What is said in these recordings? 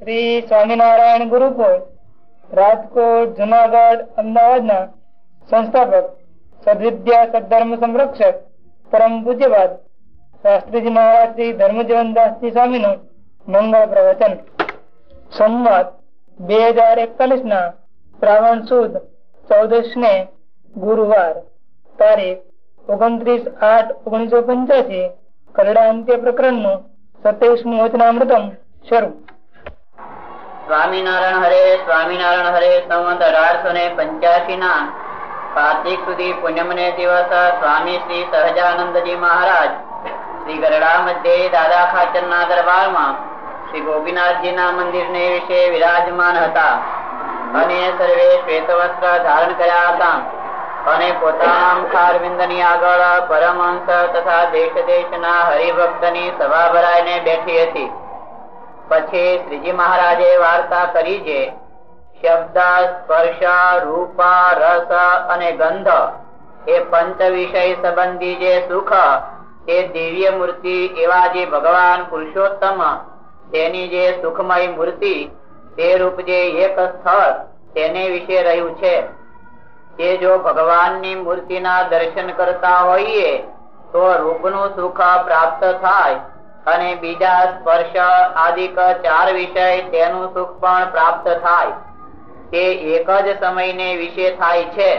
શ્રી સ્વામિનારાયણ ગુરુકુળ, રાજકોટ, જુનાગઢ, અમદાવાદના સંસ્થાપક, સદવિદ્યા સદધર્મ સંરક્ષક, પરમ પૂજ્યવાદ, શાસ્ત્રીજી મહારાજ શ્રી ધર્મજીવનદાસજી સ્વામી નું મંગળ પ્રવચન. સંવાદ બે હજાર એકતાલીસ ના શ્રાવણ સુદ ચૌદશ ને ગુરુવાર, તારીખ ઓગણત્રીસ આઠ ઓગણીસો પંચ્યાસી કરડા અંત્ય પ્રકરણનું સત્યાવીસમું વચનામૃતમ શરૂ. સ્વામિનારાયણ હરે સ્વામિનારાયણ હરે, સંવંત અઢારસો ને પંચ્યાસી ના કાર્તિક સુધી પુણ્યમને દિવસ સ્વામી શ્રી સહજાનંદજી મહારાજ, શ્રી ગરડા મધ્ય દાદા ખાચર ના દરબારમાં શ્રી ગોપીનાથજી ના મંદિર ને વિશે વિરાજમાન હતા. અને સર્વે શ્વેત વસ્ત્ર ધારણ કર્યા હતા. અને પોતાના મુખારવિંદની આગળ પરમહંસ તથા દેશ દેશ ના હરિભક્તની સભા ભરાઈને બેઠી હતી. પછી શ્રીજી મહારાજે વાર્તા કરી છે શબ્દ, સ્પર્શ, રૂપા, રસ અને ગંધ એ પંચ વિષય સંબંધી જે સુખ તે દિવ્ય મૂર્તિ એવા જે ભગવાન પુરુષોત્તમ તેની જે સુખમય મૂર્તિ તે રૂપ જે એક સ્થળ તેને વિશે રહ્યું છે. તે જો ભગવાનની મૂર્તિના દર્શન કરતા હોઈએ તો રૂપનું સુખ પ્રાપ્ત થાય અને બીજા સ્પર્શ આદિક ચાર વિષય તેનું સુખ પણ પ્રાપ્ત થાય. તે એક જ સમયને વિશે થાય છે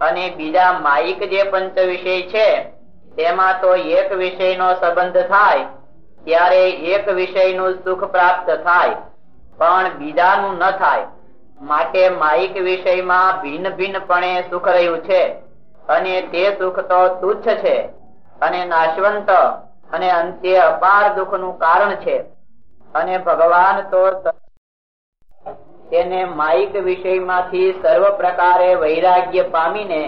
અને બીજા માઇક જે પંચ વિષય છે, તેમાં તો એક વિષયનો સંબંધ થાય, ત્યારે એક વિષયનું સુખ પ્રાપ્ત થાય, પણ બીજાનું ન થાય. માટે માઇક વિષયમાં ભિન્ન ભિન્નપણે સુખ રહ્યું છે અને તે સુખ તો તુચ્છ છે અને નાશવંત અને અંતે અપાર દુઃખનું કારણ છે. અને ભગવાન તો તેને માઇક વિષયમાંથી સર્વ પ્રકારે વૈરાગ્ય પામીને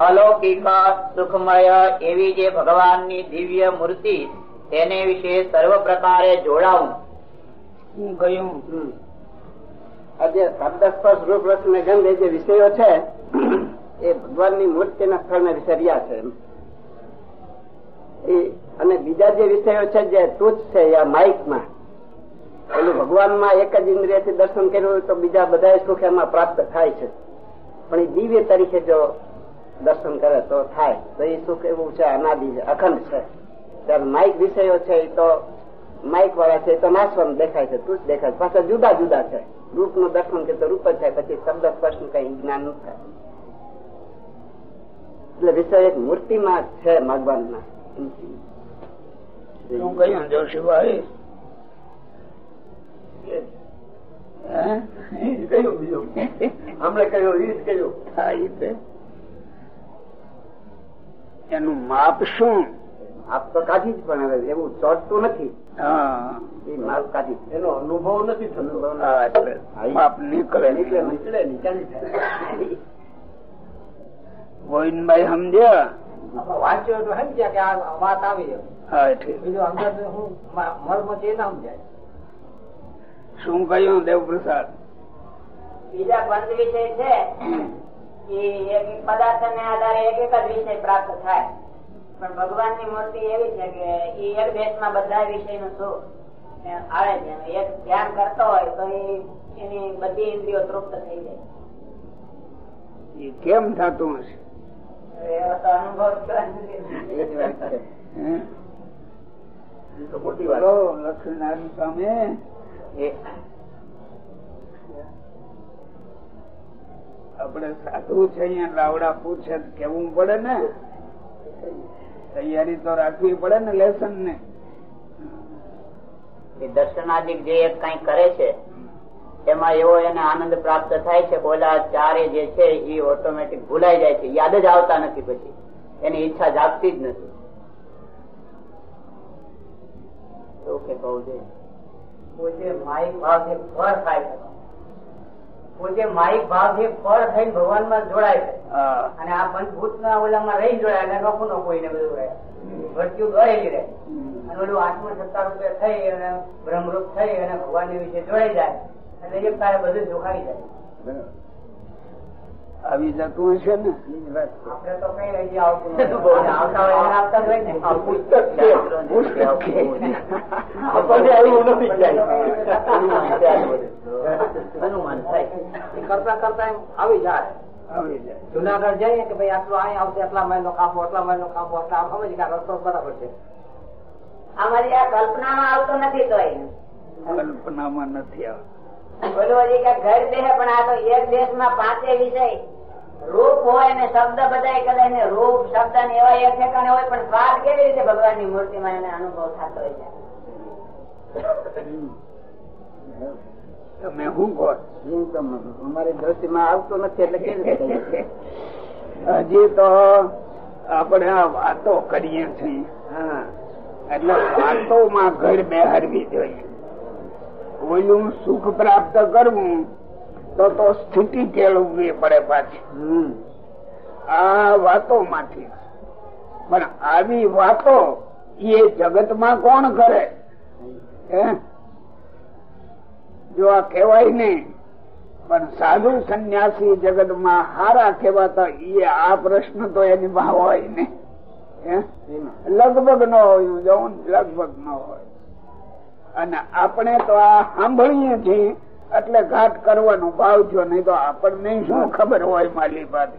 અલૌકિક સુખમય એવી જે ભગવાનની દિવ્ય મૂર્તિ તેને વિશે સર્વ પ્રકારે જોડાવું. હું ગયું. આજે શબ્દ સ્પર્શ રૂપ રસ ને ગંધ એ જે વિષયો છે, એ ભગવાનની મૂર્તિના સ્થળને વિસર્યા છે. અને બીજા જે વિષયો છે જે તુચ્છ છે યા માઇકમાં. પેલું ભગવાનમાં એક જ ઇન્દ્રિયથી દર્શન કર્યું તો બીજા બધા સુખ એમાં પ્રાપ્ત થાય છે. પણ એ દિવ્ય તરીકે જો દર્શન કરે તો થાય. તો એ સુખ એવું છે, અનાદિ અખંડ છે. ત્યારે માઇક વિષયો છે એ તો માઇક વાળા છે તો નાશવંત દેખાય છે, તુચ્છ દેખાય છે. પાછા જુદા જુદા છે. રૂપનું દર્શન કે તો રૂપ જ થાય, પછી શબ્દ સ્પર્શનું કઈ જ્ઞાનનું થાય. એટલે વિષય એક મૂર્તિમાં છે ભગવાન ના હું કહ્યું કહ્યું હા એનું માપ શું? આપ તો કાઢી જ પણ એવું ચોટતું નથી. માપ કાઢી એનો અનુભવ નથી થતો. માપ નીકળે સમજ્યા? વાંચ્યો તો સમજ્યા કે આ વાત આવી હા બીજું અંદર હું મર્મ છે ના સમજાય. શું કહ્યું દેવપ્રસાદ? બીજા બંધ વિષય છે એક પદાર્થ ને આધારે એક એક જ વિષય પ્રાપ્ત થાય. પણ ભગવાનની મૂર્તિ એવી છે કે એ એક દેશમાં બધા વિષયનું સુખ આવે છે. એક ધ્યાન કરતો હોય તો એની બધી ઇન્દ્રિયો તૃપ્ત થઈ જાય. એ કેમ થતું હશે? લક્ષ્મીનારાયણ સ્વામી આપડે સાધુ છે અહિયાં લાવડા પૂછે કેવું પડે ને? તૈયારી તો રાખવી પડે ને લેસન ને દર્શનાદિક જે કઈ કરે છે એમાં એવો એને આનંદ પ્રાપ્ત થાય છે બોલા ઓલા ચારે જે છે એ ઓટોમેટિક ભૂલાઈ જાય છે. યાદ જ આવતા નથી પછી. એની ઈચ્છા જાગતી જ નથી. કહું છે? પોતે માઇક ભાવથી ફળ થાય પોતે ભાવ થઈને ભગવાનમાં જોડાય છે. અને આ પંચભૂત ના ઓલામાં રહી જોડાય અને નોખું નોખું એને બધું રહે. ભટક્યું ગળેલી રહે. અને ઓલું આત્મ સત્તા રૂપે થઈ અને બ્રહ્મરૂપ થઈ અને ભગવાન વિશે જોડાઈ જાય. આવી જતું હશે ને? આપણે તો કઈ રહી આવતું નથી. અને આવતા હોય આપતા હોય ને. પુસ્તક છે. પુસ્તક આપણને એવું નથી ક્યાંય. કરતા કરતા એમ આવી જાય. જુનાગઢ જઈએ કે ભાઈ આટલું અહીં આવશે આટલા મહિનો કાપો આટલા મહિનો કાપો. આટલા આમ સમજી કે આ રસ્તો બરાબર છે. અમારી આ કલ્પનામાં આવતો નથી તો કલ્પનામાં નથી આવતું. બોલો હજી કે ઘર દેહ પણ આ તો એક દેશમાં પાંચે વિષય. રૂપ હોય ને શબ્દ બધા કદાચ ને રૂપ શબ્દ ને એવા એક ઠેકાણે હોય પણ સ્વાદ કેવી રીતે ભગવાનની મૂર્તિમાં એને અનુભવ થતો હોય છે? તમે શું કહો? એ તો અમારી દ્રષ્ટિમાં આવતો નથી એટલે કેવી રીતે હજી તો આપણે આ વાતો કરીએ છીએ. હા. એટલે વાતોમાં ઘર બેહારવી જોઈએ. ઓલું સુખ પ્રાપ્ત કરવું તો તો સ્થિતિ કેળવવી પડે પાછી. આ વાતો માંથી પણ આવી વાતો એ જગતમાં કોણ કરે? જો આ કેવાય નહીં પણ સાધુ સંન્યાસી જગતમાં હારા કેવાતા એ આ પ્રશ્ન તો એની ભાવ હોય ને. હે? લગભગ ન હોય જવું લગભગ ન હોય. અને આપણે તો આ સાંભળીએ છીએ, એટલે ઘાટ કરવાનો ભાવ થયો, નહીં તો આપણને શું ખબર હોય માલી પાસે?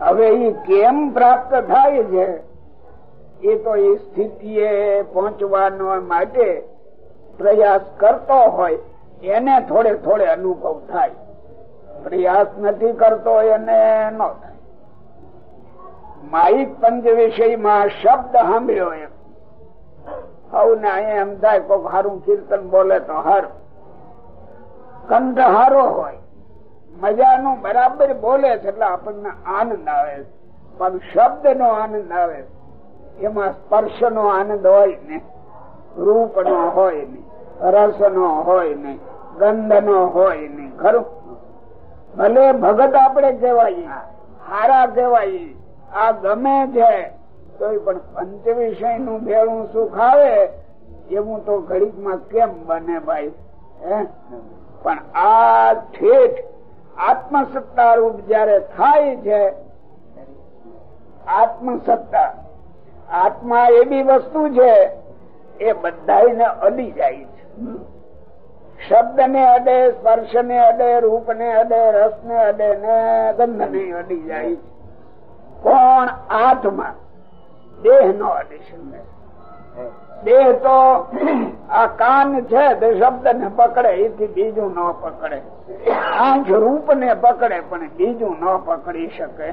હવે એ કેમ પ્રાપ્ત થાય છે? એ તો એ સ્થિતિએ પહોંચવાનો માટે પ્રયાસ કરતો હોય, એને થોડે થોડે અનુભવ થાય. પ્રયાસ નથી કરતો, એને ન થાય. માહિત પંચ વિષયમાં શબ્દ સાંભળ્યો એમ હવને અહીંયા એમ થાય કોઈક સારું કીર્તન બોલે તો હારું. કંઠ હારો હોય, મજાનું બરાબર બોલે છે, એટલે આપણને આનંદ આવે પણ શબ્દ નો આનંદ આવે એમાં સ્પર્શ નો આનંદ હોય ને રૂપ નો હોય ને રસ નો હોય ને ગંધ નો હોય ને, ખરું? ભલે ભગત આપણે કહેવાય, હારા કહેવાય, આ ગમે છે તો પણ પંચ વિષયનું ભેળું સુખ આવે, એવું તો ઘડીકમાં કેમ બને ભાઈ? પણ આ ઠેઠ આત્મસત્તા રૂપ જયારે થાય છે, આત્મસત્તા, આત્મા એવી વસ્તુ છે, એ બધાને અડી જાય છે. શબ્દ ને અડે સ્પર્શ ને અડે રૂપ ને અડે રસ ને અડે ને ગંધ ને અડી જાય છે. કોણ આત્મા દેહ નો દેહ તો આ કાન છે તે શબ્દ ને પકડે, એથી બીજું ન પકડે. આંખ રૂપ ને પકડે, પણ બીજું ન પકડી શકે.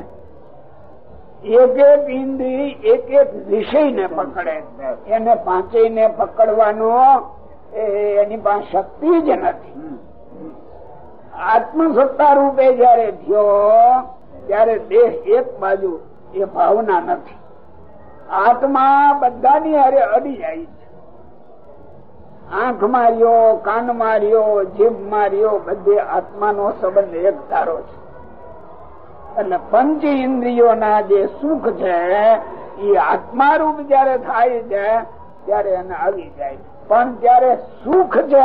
એક એક ઇન્દ્રિય, એક એક વિષય ને પકડે. એને પાંચે ને પકડવાનો એની પાસે શક્તિ જ નથી. આત્મસત્તા રૂપે જયારે થયો, ત્યારે દેહ એક બાજુ, એ ભાવના નથી. આત્મા બધાની હારે અડી જાય છે. આંખ માર્યો કાન માર્યો જીભ માર્યો બધે આત્માનો સંબંધ એક ધારો છે. એટલે પંચ ઇન્દ્રિયોના જે સુખ છે એ આત્મારૂપ જયારે થાય છે ત્યારે એને આવી જાય પણ જયારે સુખ છે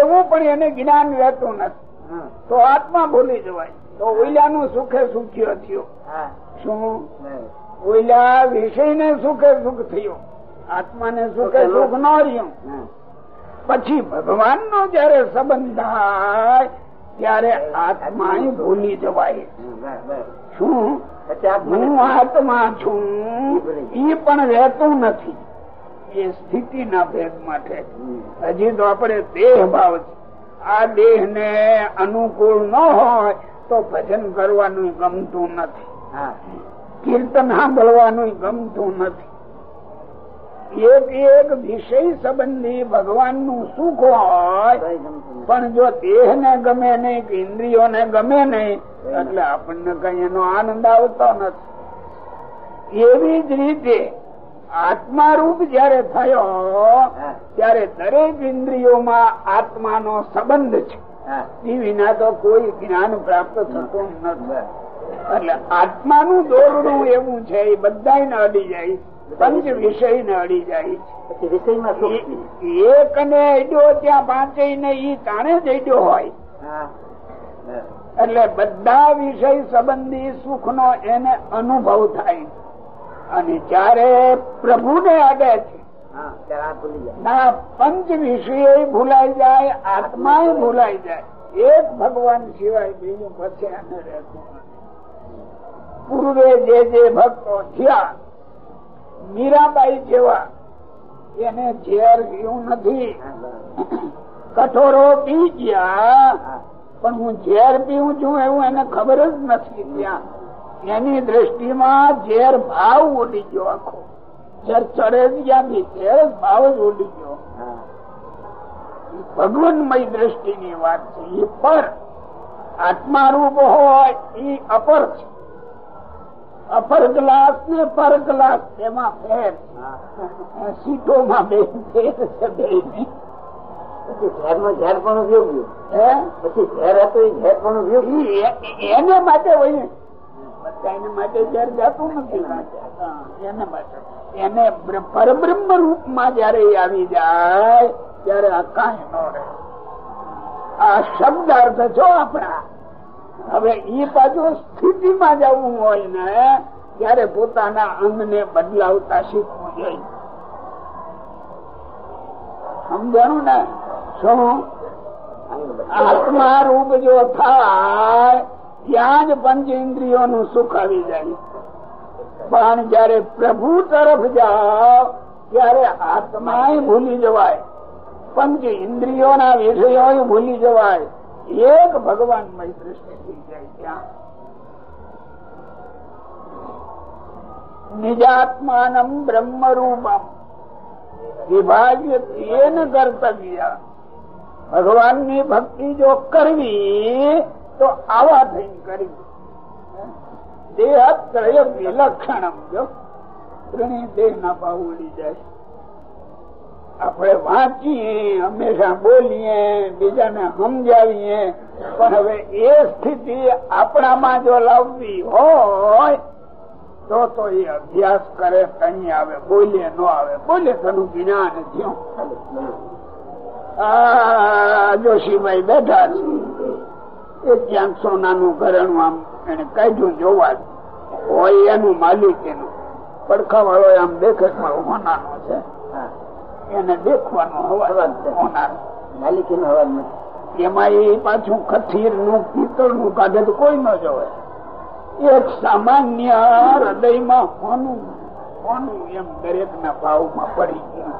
એવું પણ એને જ્ઞાન રહેતું નથી. તો આત્મા ભૂલી જવાય. તો ઓઈલાનું સુખે સુખ્યો થયો. શું? ઓઈલા વિષય ને સુખે સુખ થયું. આત્મા ને સુખે સુખ ન રહ્યું. પછી ભગવાન નો જયારે સંબંધ થાય ત્યારે આત્મા ભૂલી જવાય. શું? હું આત્મા છું. એ પણ રહેતું નથી. એ સ્થિતિ ના ભેદ માટે. હજી તો આપણે દેહ ભાવ છે. આ દેહ ને અનુકૂળ ન હોય તો ભજન કરવાનું ગમતું નથી. કીર્તન સાંભળવાનું ગમતું નથી. એક એક વિષય સંબંધી ભગવાનનું સુખ હોય પણ જો દેહ ને ગમે નહીં કે ઇન્દ્રિયો ને ગમે નહીં એટલે આપણને કઈ એનો આનંદ આવતો નથી. એવી જ રીતે આત્મારૂપ જયારે થયો ત્યારે દરેક ઇન્દ્રિયોમાં આત્માનો સંબંધ છે. એ વિના તો કોઈ જ્ઞાન પ્રાપ્ત થતું નથી. એટલે આત્માનું દોરડું એવું છે એ બધા અડી જાય પંચ વિષય ને અડી જાય એક ને અડ્યો ત્યાં પાંચે ને ઈ તાણે જ અડ્યો હોય. એટલે બધા વિષય સંબંધી સુખ નો એને અનુભવ થાય. અને જયારે પ્રભુ ને અડે છે ના પંચ વિષય ભૂલાઈ જાય આત્મા ભૂલાઈ જાય. એક ભગવાન સિવાય બીજું પછી રહેતું પૂર્વે જે જે ભક્તો થયા, મીરાબાઈ જેવા, એને ઝેર રહ્યું નથી. કઠોરો પી ગયા, પણ હું ઝેર પીવું છું એવું એને ખબર જ નથી ત્યાં. એની દ્રષ્ટિમાં ઝેર ભાવ ઉડી ગયો આખો. ઝેર ચડે ત્યાંથી ઝેર ભાવ જ ઉડી ગયો. ભગવાનમય દ્રષ્ટિની વાત છે. એ પર આત્મા રૂપ હોય, એ અપર છે. અપર ગ્લાસ ને પર ગ્લાસ તેમાં ફેર સીટોમાં બે ફેર છે બે એને માટે હોય બધાને માટે ઝેર જાતું નથી. એને માટે. એને બ્ર- પરબ્રહ્મ રૂપમાં જયારે આવી જાય ત્યારે આ કાંઈ ન રહે. આ શબ્દ અર્થ છો આપણા હવે એ પાછું સ્થિતિમાં જવું હોય ને ત્યારે પોતાના અંગને બદલાવતા શીખવું જોઈએ. સમજાણું ને? શું? આત્મા રૂપ જો થાય, ત્યાં જ પંચ ઇન્દ્રિયો સુખ આવી જાય. પણ જયારે પ્રભુ તરફ જાઓ, ત્યારે આત્મા ભૂલી જવાય. પંચ ઇન્દ્રિયો ના વિષયો ભૂલી જવાય. એક ભગવાનમય દ્રષ્ટિ થઈ જાય ત્યાં નિજાત્માનમ બ્રહ્મ રૂપમ વિભાગ્ય તેન કર્તવ્ય ભગવાનની ભક્તિ જો કરવી તો આવા થઈ કરવી દેહત્રય વિલક્ષણમ જો ત્રણેય દેહ ના ભાવ ઉડી જાય આપણે વાંચીએ, હંમેશા બોલીએ, બીજાને સમજાવીએ. પણ હવે એ સ્થિતિ આપણામાં જો લાવવી હોય, તો તો એ અભ્યાસ કરે, કઈ આવે બોલે ન આવે. બોલે તેનું જ્ઞાન થયું. જોશીભાઈ બેઠા છે. એ ક્યાંક સોનાનું ઘરેણું આમ એને કાઢ્યું જોવા. હોય એનું માલિક એનું. પડખા વાળો આમ દેખે પણ હોનાનો છે. એને દેખવાનો હવા હોનાર. માલિકી નો નથી. એમાં એ પાછું કથીરનું પિત્તળનું કાઢે તો કોઈ ન જોવે. એક સામાન્ય હૃદયમાં હોનું હોનું એમ દરેક ના ભાવમાં પડી ગયું.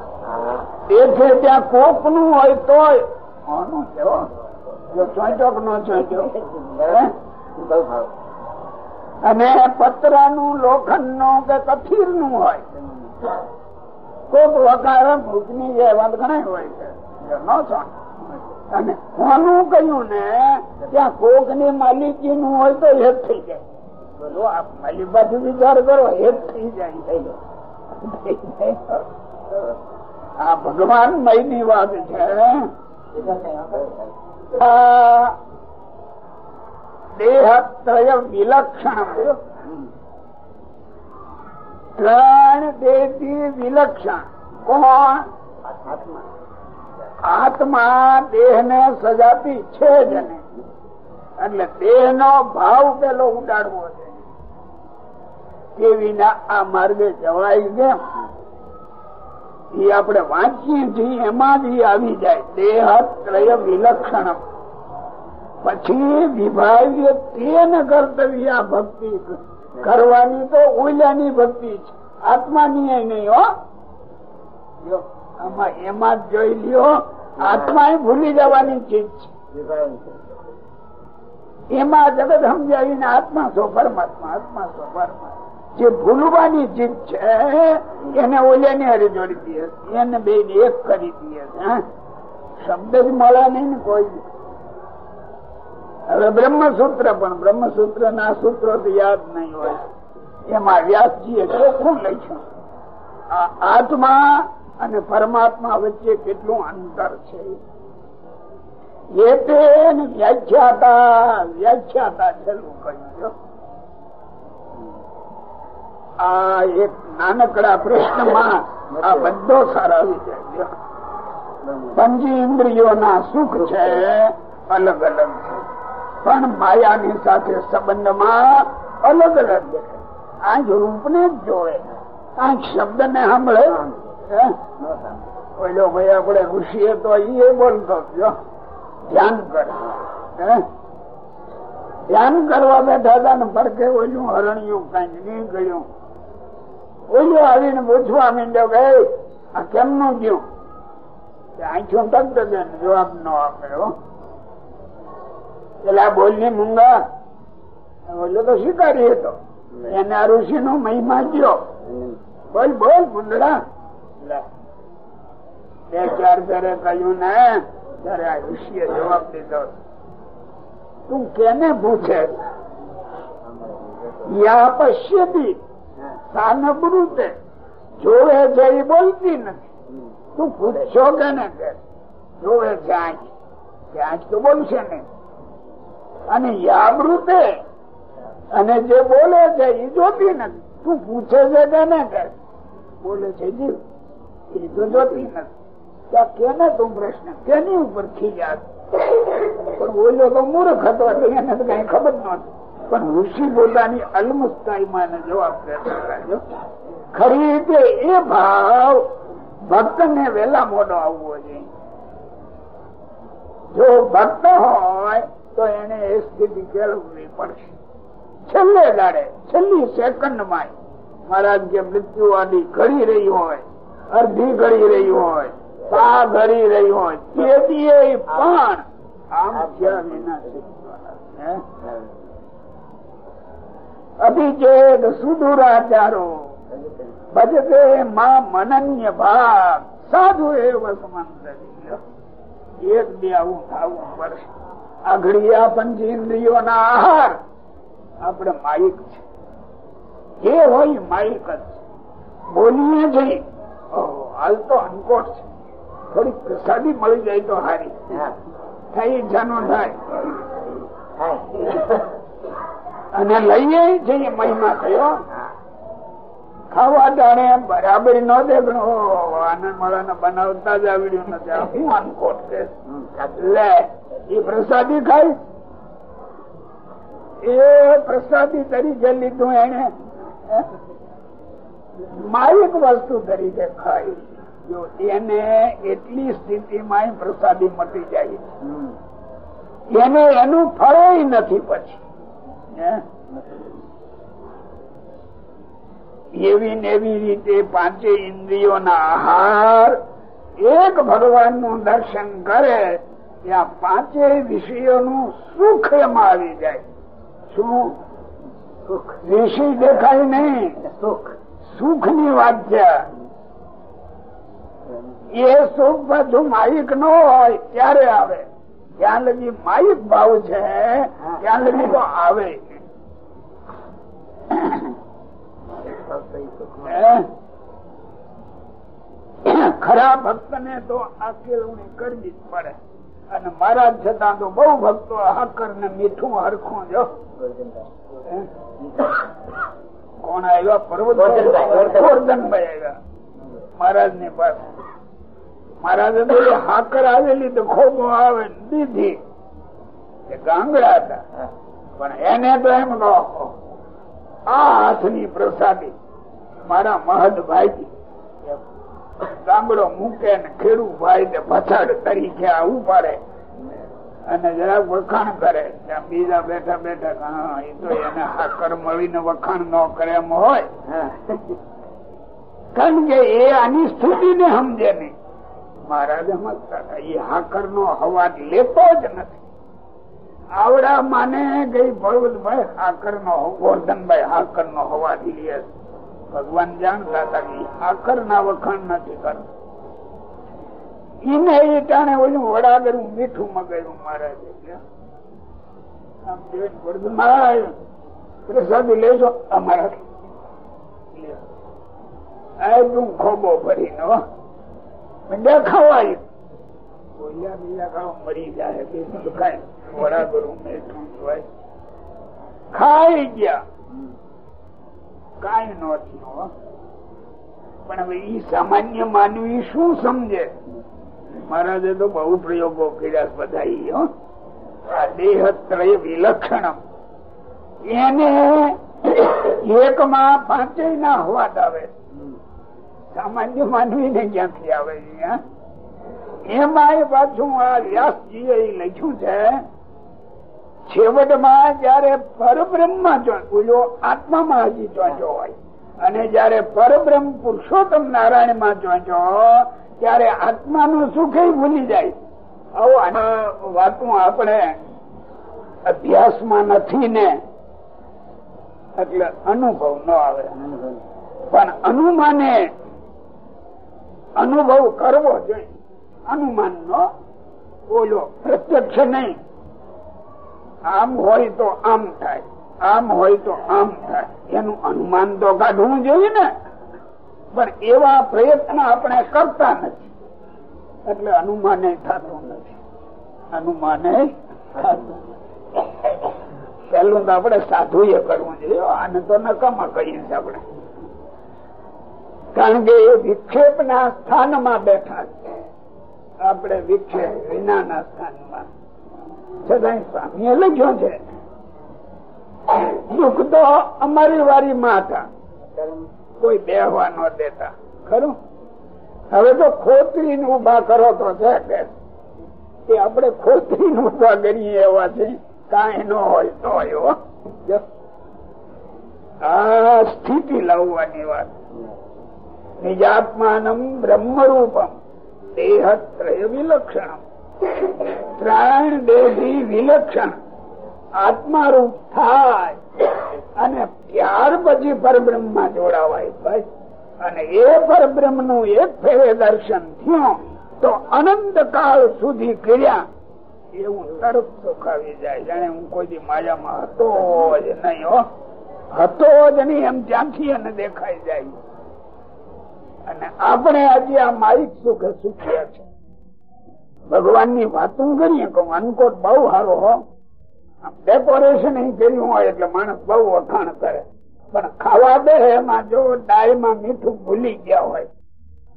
દેખે ત્યાં કોકનું હોય તોય હોનું. જો ચોંટક નો ચોંટ્યો અને પતરા નું લોખંડનું કે કથીરનું હોય. કોક વકાર ભૂતની જે વાત ઘણા હોય છે. ન. અને કોનું કહ્યું ને ત્યાં કોકની માલિકી નું હોય તો હેત થઈ જાય. બોલો, આપ માલિક બાજુ વિચાર કરો હેત થઈ જાય થઈ જાય. આ ભગવાન મયની વાત છે. દેહ ત્રય વિલક્ષણ. ત્રણ દેહથી વિલક્ષણ. કોણ? આત્મા. દેહ ને સજાતી છે જ એટલે દેહ નો ભાવ પેલો ઉડાડવો છે. કે વિના આ માર્ગે જવાય કેમ? એ આપણે વાંચીએ છીએ એમાં જ આવી જાય. દેહ ત્રય વિલક્ષણ. પછી વિભાગ્ય તેન કર્તવ્ય ભક્તિ. કરવાની તો ઓલિયાની ભક્તિ છે. આત્માની એ નહીં, હો. એમાં જોઈ લ્યો આત્મા એ ભૂલી જવાની ચીજ છે. એમાં જગત સમજાવીને આત્મા સો પરમાત્મા, આત્મા સો પરમાત્મા. જે ભૂલવાની ચીજ છે, એને ઓલિયાની હરે જોડી દે. એને બે એક કરી દે? શબ્દ જ મળે નહીં ને કોઈ. હવે બ્રહ્મસૂત્ર પણ બ્રહ્મસૂત્ર ના સૂત્રો તો યાદ નહીં હોય. એમાં વ્યાસજીએ ચોખ્ખું લખ્યું? આત્મા અને પરમાત્મા વચ્ચે કેટલું અંતર છે? એ તેન વ્યાખ્યાતા આ એક નાનકડા પ્રશ્નમાં આ બધો સાર આવી જાય. ઇન્દ્રિયોના સુખ છે, અલગ અલગ છે. પણ માયાની સાથે સંબંધમાં અલગ અલગ દેખાય. આંખ રૂપ ને જ જોવે. આંખ શબ્દ ને સાંભળે? ઓલો ભાઈ આપણે ઋષિએ તો એ બોલતો ધ્યાન કર. ધ્યાન કરવા બેઠા હતા ને પડકે ઓલું હરણ્યું કઈ ગયું ઓલું આવીને પૂછવા માંડ્યો કે, આ કેમનું ગયું? આંખો તક જવાબ નો આપ્યો પેલા બોલની મૂંગા. ઓલો તો શિકારી હતો. એને આ ઋષિ નો મહિમા ગયો બોલ બોલ, મુંદડા. બે, ચાર ફેરે કહ્યું, ને ત્યારે આ ઋષિએ જવાબ દીધો. તું કેને પૂછે યા પશ્યતી. સાન બ્રુતે જોવે છે એ બોલતી નથી. તું પૂછશો કે? ને જોવે છે આંખ. આંખ તો બોલશે નહીં. અને યામૃતે અને જે બોલે છે, એ જોતી નથી. તું પૂછે છે કે ને કે? બોલે છે, જીવ. એ તો જોતી નથી. કેને તું પ્રશ્ન? કેની ઉપર ખીજા પણ બોલ્યો તો મૂર્ખ હતો એને તો કઈ ખબર નહોતી પણ ઋષિ પોતાની અલમસ્તાઈમાં એને જવાબ દેતો ખરી રીતે એ ભાવ ભક્ત ને વેલા મોડો આવવો જોઈએ. જો ભક્ત હોય તો એને એ સ્થિતિ કેળવવી પડશે. છેલ્લે દાડે, છેલ્લી સેકન્ડમાં મહારાજ કે મૃત્યુ આદિ ઘડી રહી હોય અડધી ઘડી રહી હોય પા ઘડી રહી હોય, તેથી પણ આમ થયા વિના? અભિચેત સુદુરાચારો ભજતે માં મનન્ય ભાગ, સાધુ એ વસમંત એક બે આવું થવું પડશે આ ઘડિયા પંચેન્દ્રિયોના આહાર. આપણે માયિક છે. જે હોય માયિક જ બોલીએ જઈ હાલ તો અનકોટ છે. થોડીક પ્રસાદી મળી જાય તો હારી. થઈ ઈચ્છાનો થાય. અને લઈએ જઈએ મહિમા થયો. ખાવા જાણે બરાબર ન દેખણો. આનંદ મળાને બનાવતા જ આવડ્યું નથી. હું અનકોટ કે લે એ પ્રસાદી ખાય એ પ્રસાદી તરીકે લીધું એને માલિક વસ્તુ તરીકે ખાય જો એને એટલી સ્થિતિમાં પ્રસાદી મટી જાય. એને એનું ફળે નથી પછી. હે? એવી ને એવી રીતે પાંચે ઇન્દ્રિયોના આહાર એક ભગવાનનું દર્શન કરે ત્યાં પાંચે વિષયોનું સુખ એમાં આવી જાય. શું? સુખ. ઋષિ દેખાય નહીં. સુખ. સુખની વાત છે એ સુખ બધું માયિક ન હોય ત્યારે આવે. ત્યાં લગી માયિક ભાવ છે ત્યાં લગી તો આવે. ખરા ભક્ત ને તો આ કેળવણી કરવી જ પડે. અને મારા છતાં તો બહુ ભક્તો હાકર ને મીઠું હરખું જો કોણ આવ્યા? પર્વત આવ્યા. મહારાજની પાસે. મહારાજે તો હાકર આવેલી તો ખોબો આવે દીધી. એ ગાંગડા હતા. પણ એને તો એમ કહો. આ હાથની પ્રસાદી. મારા મહદ ભાઈ ગામડો મૂકે ને ખેડૂ ભાઈ ને પછાડ તરીકે આવું પડે અને જરા વખાણ કરે. બીજા બેઠા બેઠા હા એ તો એને હાકર મળીને વખાણ ન કરે એમ હોય. કારણ કે એ આની સ્થિતિ ને સમજે નહીં. મહારાજ સમજતા હતા એ હાકર નો અવાજ લેતો જ નથી. આવડા માને ગઈ ભગવતભાઈ હાકર નો ગોરધનભાઈ હાકર નો અવાજ લે ભગવાન જાણતા હતા કે આખર ના વખાણ નથી કરતા એને એ ટાણે ઓલું વડાગરું મીઠું મગાવ્યું મહારાજે. બીજા ખાવા મરી જાય કાંઈ વડાગરું મીઠું હોય ખાઈ ગયા. કાંઈ ન થયું. પણ હવે ઈ સામાન્ય માનવી શું સમજે મહારાજે તો બહુ પ્રયોગો કર્યા બધા આ દેહ ત્રય વિલક્ષણ એને એકમાં પાંચે ના હવાદ આવે સામાન્ય માનવી ને ક્યાંથી આવે? એમાં પાછું આ વ્યાસજી એ લખ્યું છે છેવટમાં જયારે પરબ્રહ્મ બોલ્યો આત્મામાં હજી ચોંચો હોય. અને જયારે પરબ્રહ્મ પુરુષોત્તમ નારાયણમાં ચોંચો ત્યારે આત્માનું સુખ ભૂલી જાય. આવું વાતું આપણે અભ્યાસમાં નથી ને. એટલે અનુભવ ન આવે. પણ અનુમાને અનુભવ કરવો જોઈએ. અનુમાન નો બોલો પ્રત્યક્ષ નહીં. આમ હોય તો આમ થાય, આમ હોય તો આમ થાય. એનું અનુમાન તો કાઢવું જોઈએ ને. પણ એવા પ્રયત્ન આપણે કરતા નથી. એટલે અનુમાને થતું નથી. અનુમાને પેલું તો આપણે સાધુ એ કરવું જોઈએ. આને તો નકામા કહીએ છીએ આપણે. કારણ કે એ વિક્ષેપ સ્થાનમાં બેઠા છે. આપણે વિક્ષેપ વિના ના સ્થાનમાં. છતાં સ્વામી લખ્યો છે. દુઃખ તો અમારી વારીમાં હતા. કોઈ બેહવા ન દેતા. ખરું? હવે તો ખોતરી ઊભા કરો તો છે કે આપણે ખોતરી ઊભા કરીએ એવા છે. કાંઈ ન હોય તો આ સ્થિતિ લાવવાની વાત. નિજાત્માનમ બ્રહ્મ રૂપમ દેહત્રય વિલક્ષણ ત્રણ દેહી વિલક્ષણ. આત્મારૂપ થાય અને ત્યાર પછી પરબ્રહ્મમાં જોડાવાય ભાઈ અને એ પરબ્રહ્મનું એક ફેરે દર્શન થયું, તો અનંત કાળ સુધી કર્યા એવું તરત સુખાવી જાય. જાણે હું કોઈ માયામાં હતો જ નહીં, હો. હતો જ નહીં, એમ ત્યાંથી અને દેખાઈ જાય. અને આપણે આજે આ માઇક સુખે સુખ્યા છે ભગવાનની વાતું કરીએ કહું અનકોટ બહુ સારો હો. ડેકોરેશન કર્યું હોય એટલે માણસ બહુ વખાણ કરે. પણ ખાવા દે એમાં જો દાળમાં મીઠું ભૂલી ગયા હોય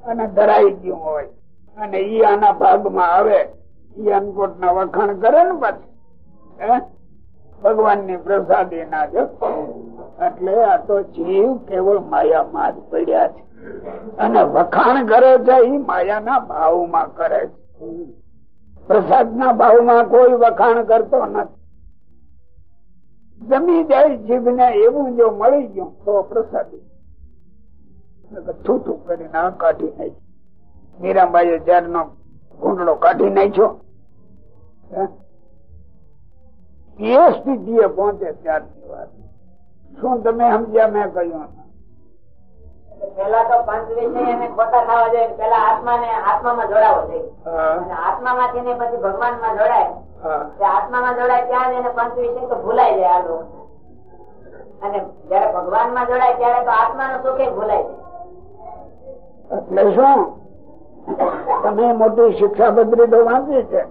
અને ધરાઈ ગયું હોય અને ઈ આના ભાગમાં આવે, ઈ અનકોટ ના વખાણ કરે ને પછી. ભગવાનની પ્રસાદી ના જો. એટલે આ તો જીવ કેવળ માયામાં જ પડ્યા છે. અને વખાણ કરે છે એ માયાના ભાવમાં કરે છે. પ્રસાદ ના ભાવમાં કોઈ વખાણ કરતો નથી. જમી જાય જીભ ને એવું જો મળી ગયું, તો પ્રસાદી થૂથું કરીને આ કાઢી નાખી મીરાબાઈ ઝાડ નો ઘૂંટડો કાઢી નાખ્યો. એ સ્થિતિએ પહોંચે ત્યારની વાત. શું તમે સમજ્યા મેં કહ્યું. પેલા તો પંચ વિષય ખોટા થવા જોઈએ પેલા આત્મા ને આત્મામાં જોડાવો જોઈએ. આત્મા માંથી ને પછી ભગવાનમાં જોડાય આત્મામાં જોડાય ત્યાં એને પંચ વિષય તો ભૂલાઈ જાય આ લોકો અને જયારે ભગવાનમાં જોડાય ત્યારે તો આત્મા નું સુખ ભૂલાય એટલે શું? તમે મોટી શિક્ષા બદલી તો વાંચી છે.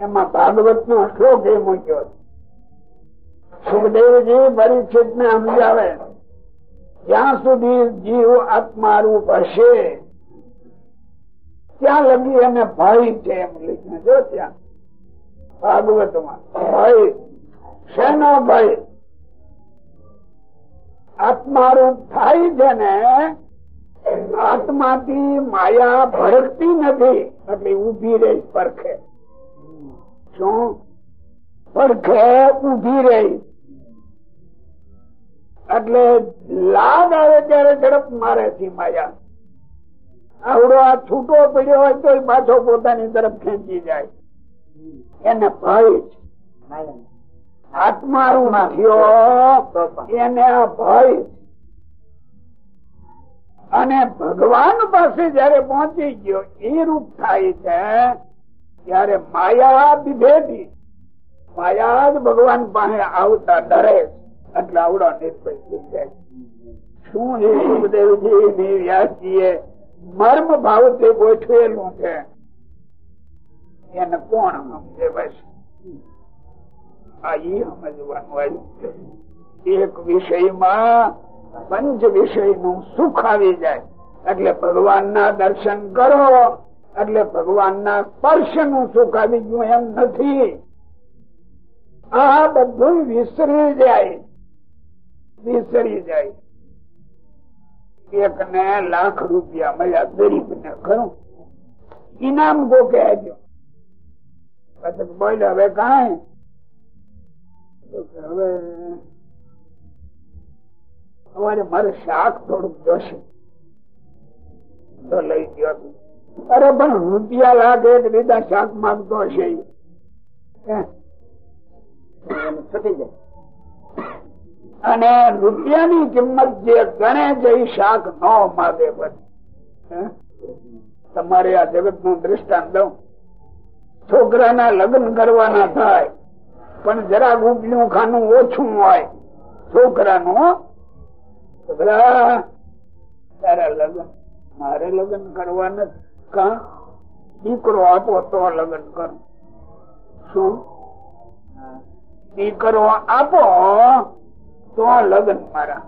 એમાં ભાગવત નો શ્લોક એ મૂક્યો સુખદેવજી પરીક્ષિત ને સમજાવે. જ્યાં સુધી જીવ આત્મા રૂપ હશે, ત્યાં લગી એને ભય છે એમ લઈને. જો ત્યાં ભાગવતમાં ભય, શેનો ભય? આત્મારૂપ થાય છે ને આત્માથી માયા ભડકતી નથી, એટલે ઊભી રહી પરખે. શું? પડખે ઊભી રહી. એટલે લાગ આવે ત્યારે ઝડપ મારે છે માયા. આવડો આ છૂટો પડ્યો હોય તો પાછો પોતાની તરફ ખેંચી જાય. એને ભય આત્મા થયો, એને આ ભય અને ભગવાન પાસે જયારે પહોંચી ગયો, એ રૂપ થાય છે, ત્યારે માયા વિભેદી. માયા જ ભગવાન પાસે આવતા ડરે એટલે આવડો નિર્ભય થઈ જાય. શું એ સુખદેવજી ની મર્મ ગોઠવેલું છે, એને કોણ સમજે બસ? એક વિષયમાં પંચ વિષયનું સુખ આવી જાય. એટલે ભગવાન ના દર્શન કરો, એટલે ભગવાન ના સ્પર્શનું સુખ આવી ગયું એમ નથી. આ બધું વિસરી જાય. વિસરી જાય. એક ને લાખ રૂપિયા મળ્યા ગરીબ ને ખરું ઇનામ ગોકે આપ્યો? પછી હવે કઈ? હવે અમારે મારે શાક થોડુંક જોશે. તો લઈ ગયો. અરે, પણ રૂપિયા લાગે બીજા શાક માંગતો હશે. છૂટી જાય અને રૂપિયાની કિંમત જે ગણે જે શાક ન માગે પછી તમારે આ જગતનું દ્રષ્ટાંત દઉં. છોકરાના લગ્ન કરવાના થાય, પણ જરા ગુપલું ખાનું ઓછું હોય, છોકરાનું તારા લગ્ન, મારે લગ્ન કરવા નથી. કા? દીકરો આપો તો લગ્ન કરું. શું? દીકરો આપો. તો લગ્ન મારા.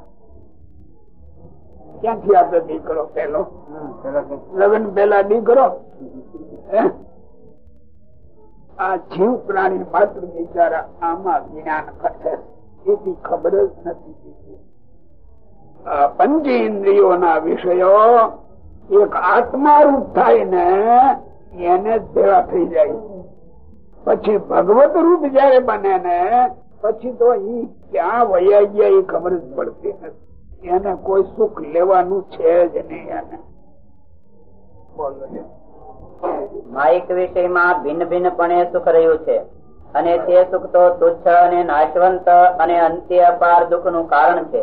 ક્યાંથી આપે દીકરો પેલો લગ્ન પેલા દીકરો? આ જીવ પ્રાણી માત્ર બિચારા આમાં જ્ઞાન કરે એથી ખબર જ નથી પંચ ઇન્દ્રિયોના વિષયો એક આત્મા રૂપ થાય ને એને જ ભેળા થઈ જાય. પછી ભગવત રૂપ જયારે બને ને પછી તો ઈ ક્યાં વયા ગયા એ ખબર જ પડતી નથી. એને કોઈ સુખ લેવાનું છે જ નહીં એને. માઇક વિષયમાં ભિન્ન ભિન્ન પણે સુખ રહ્યું છે. અને તે સુખ તો તુચ્છ અને નાશવંત અને અંત્ય અપાર દુઃખનું કારણ છે.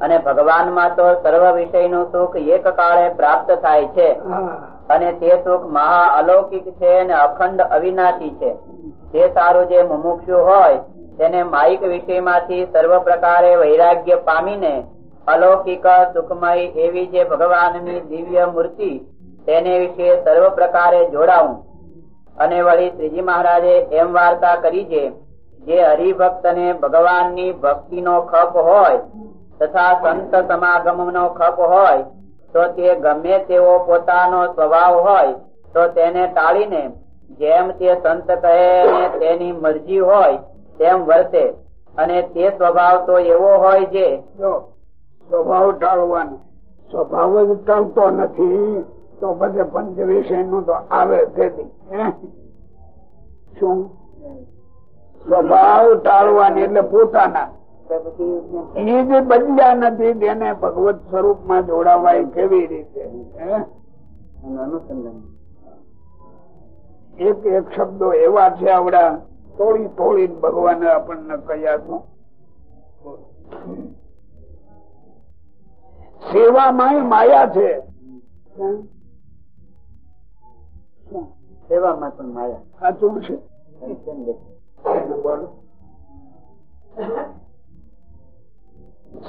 અને ભગવાનમાં તો સર્વ વિષયનું સુખ એક કાળે પ્રાપ્ત થાય છે. અને તે સુખ મહા અલૌકિક છે અને અખંડ અવિનાશી છે. તે સારું જે મુમુક્ષુ હોય તેને માઇક વિષયમાંથી સર્વ પ્રકારે વૈરાગ્ય પામીને અલૌકિક સુખમય એવી જે ભગવાનની દિવ્ય મૂર્તિ, તેને વિશે સર્વ પ્રકારે જોડાવું. અને વળી શ્રીજી મહારાજે એમ વાર્તા કરી છે, જે હરિભક્તને ભગવાનની ભક્તિનો ખપ હોય, તથા સંત સમાગમનો ખપ હોય, તો તે ગમે તેવો પોતાનો સ્વભાવ હોય, તો તેને ટાળીને, જેમ તે સંત કહે તેની મરજી હોય તેમ વર્તે. અને તે સ્વભાવ તો એવો હોય જે સ્વભાવ ટાળવાનો. સ્વભાવ જ ટાળતો નથી તો બધે પંચ વિષયનું તો આવે તેથી શું? સ્વભાવ ટાળવાની એટલે પોતાના. એ જે બદલ્યા નથી તેને ભગવત સ્વરૂપમાં જોડાવાય કેવી રીતે? એક એક શબ્દો એવા છે આવડા તોડી થોડી ભગવાને આપણને કહ્યા છો સેવામાં માયા છે. સેવામાં પણ માયા. સાચું છે.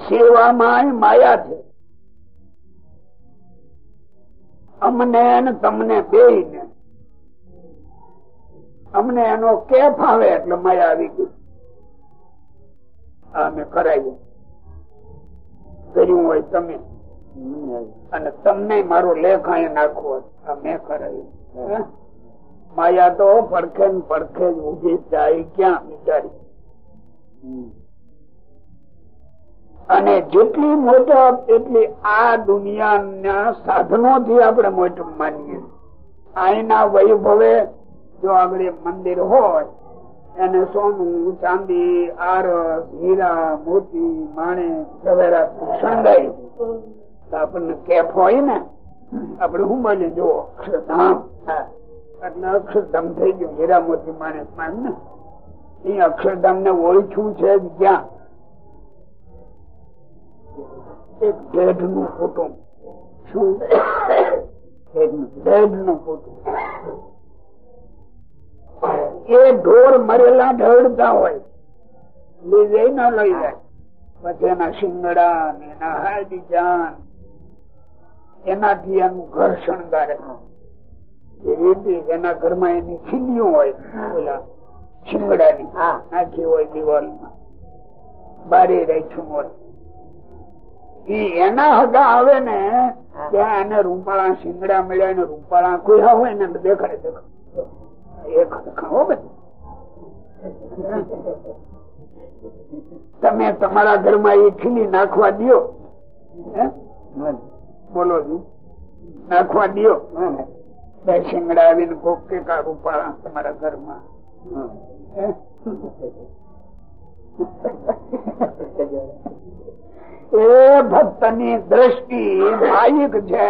સેવામાં માયા છે. અમને તમને બે ને અમને એનો કેફ આવે એટલે માયા આવી ગઈ અમે કરાયું કર્યું હોય તમે. અને તમને મારો લેખ અહીંયા નાખવો મેં કરાયું માયા તો પડખે ને પડખે જ ઊભી જાય ક્યાં બિચારી? અને જેટલી મોટો એટલી આ દુનિયાના સાધનો થી આપણે મોટું માનીએ. અહીંના વૈભવે જો આગળ મંદિર હોય, એને સોનું, ચાંદી, આરસ હીરા મોતી, માણે સવેરા શણગાઈ આપણને કેફ હોય ને આપડે હું બોલે જો અક્ષરધામ. એટલે અક્ષરધામ થઈ ગયું હીરા મોતી માણેકમાં ને. એ અક્ષરધામ ને ઓળખ્યું છે જ ક્યાં? એક ઢેઢનું કુટુંબ શું? ઢેઢનું કુટુંબ એ ઢોર મરેલા ઢળતા હોય. લીધે ના લઈ જાય. પછી એના શિંગડા એના હાડી જાન એનાથી એનું ઘર શણગારે. એના ઘરમાં એની ખીલીઓ હોય ઓલા શિંગડાની નાખી હોય દિવાલમાં. બારે રાખ્યું હોય. એના હગા આવે ને ત્યાં એને રૂપાળા શિંગડા મળ્યા ને રૂપાળા કોઈ હોય ને દેખાડે દેખાડે. તમે તમારા ઘરમાં એ ખીલી નાખવા દો બોલો નાખવા દો બે શિંગડા આવીને કોક કે રૂપાળા તમારા ઘરમાં. એ ભક્તની દ્રષ્ટિ માયિક છે.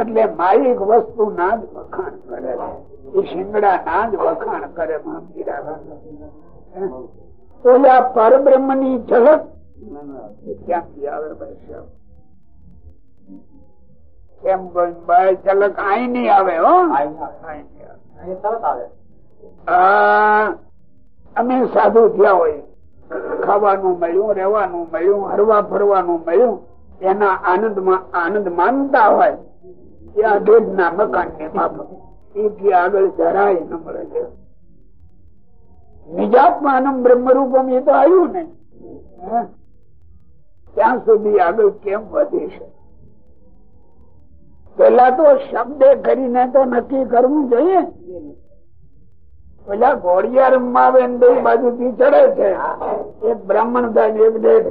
એટલે માયિક વસ્તુ ના જ કરે એ શિંગડા ના જ વખાણ કરે ઓલા પરબ્રહ્મની ઝલક ક્યાંથી આવે કેમ ઝલક આઈ નહીં આવે હો? અમે સાધુ થયા હોય. ખાવાનું મળ્યું રહેવાનું મળ્યું હરવા ફરવાનું મળ્યું. એના આનંદ આનંદ માનતા હોય. એ અઢેડ ના મકાન ને બાબત એથી આગળ જરાય ન મળે છે. નિજાત્માનમ બ્રહ્મરૂપમ એ તો આવ્યું ને. ત્યાં સુધી આગળ કેમ વધે છે? પેલા તો શબ્દે કરીને તો નક્કી કરવું જોઈએ. પેલા ઘોડિયા રમવા આવે બે બાજુ થી ચડે છે. એક બ્રાહ્મણ થાય એક ડેઢ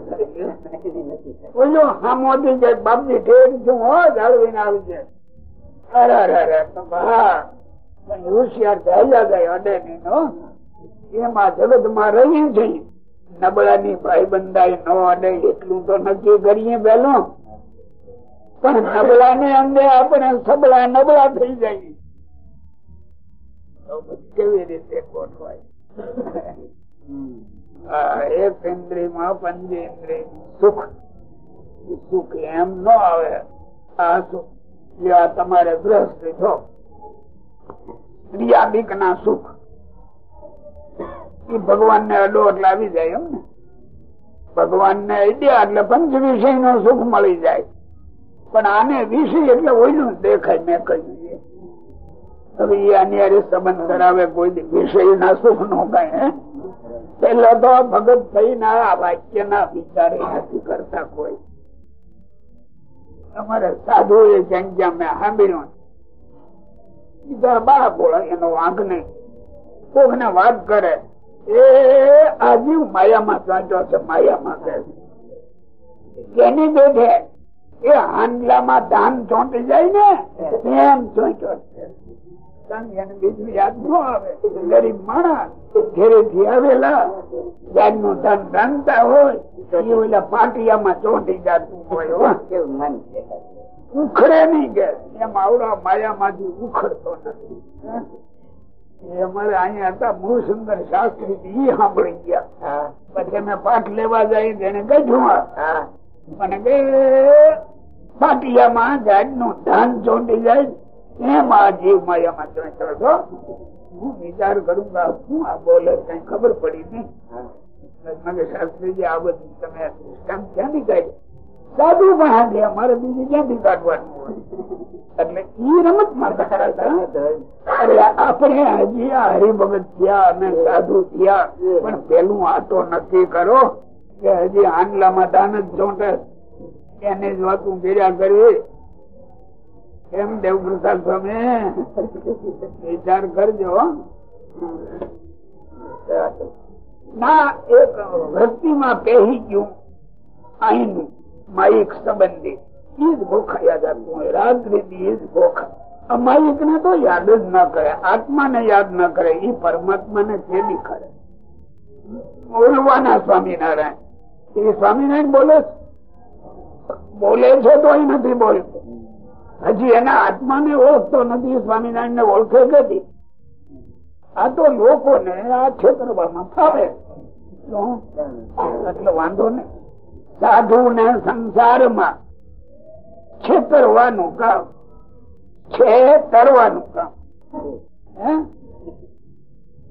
બોલો હામોથી છે બાપજી ઠેર છું, હો જાળવીને આવી છે અરે અરે હા હોશિયાર થયેલા જાય અડે નહીં. એમાં જગતની ન પણ ને સુખ. સુખ એમ ન આવે. આ સુખ. આ તમારે ગ્રસ્ત છો. ક્રિયાદિક ના સુખ. એ ભગવાન ને અડો એટલે આવી જાય એમ ને. ભગવાન ને અડ્યા એટલે પંચ વિષય નો સુખ મળી જાય. પણ આને વિષય એટલે ઓયલું દેખાય મેં કહ્યું હવે એ સંબંધ કરાવે કોઈ વિષય ના સુખ નો કઈ તો ભગત થઈને આ વાક્ય ના વિચારે નથી કરતા કોઈ. અમારે સાધુ એ જ્યાં મેં સાંભળ્યું બા બોલે એનો વાંક નહીં. કોક ને વાત કરે, એ આજીવ માયામાં સાચો છે, માયામાં કહે જેની બેઠે, એ હાંડલામાં ધાન ચોંટી જાય ને, એમ ચોંટ્યો છે. બીજું યાદ ન આવે, ગરીબ માણસ ઘેરે આવેલા જાતનું ધન રાંધતા હોય, એ ઓલા પાટિયામાં ચોંટી જતું હોય ઉખડે નહીં કે. એમ આવડા માયા માંથી ઉખડતો નથી. અમારે અહીંયા હતા બહુ સુંદર શાસ્ત્રી એ સાંભળી ગયા. પછી અમે પાઠ લેવા જાય એને ગજવા મને કે પાટિયામાં જાય નું ધાન ચોંટી જાય એમ આ જીવ માયામાં ચોંટો હું વિચાર કરું કે શું આ બોલે કઈ ખબર પડી નહીં. શાસ્ત્રીજી આ બધું તમે ક્યાંથી કાઢી સાધુ પણ અમારે બીજું ક્યાંથી કાઢવાનું એટલે ઈ રમતમાં આપણે હજી આ હરિભગત થયા અને સાધુ થયા, પણ પેલું આ તો નક્કી કરો કે હજી આંડલામાં દાન જ ચોંટે એને જ વાતું કર્યા કરવી. એમ દેવપ્રસાદ સ્વામી વિચાર કરજો. ના, એક વૃત્તિમાં પહેરી ગયું અહીંનું. માઇક સંબંધી. એ જ ભોખાયા જતું હોય. રાત્રિ એ જ ભોખા. અમાયિક ને તો યાદ જ ના કરે. આત્મા ને યાદ ના કરે. એ પરમાત્મા ને કેદી કરે. બોલવાના સ્વામિનારાયણ. એ સ્વામિનારાયણ બોલે બોલે છે તો નથી બોલતો. હજી એના આત્મા ને ઓળખતો નથી. સ્વામિનારાયણ ને ઓળખે નથી આ તો લોકો ને આ માં ફાવે. એટલે વાંધો ને સાધુ ને સંસારમાં છેતરવાનું કામ છે તરવાનું કામ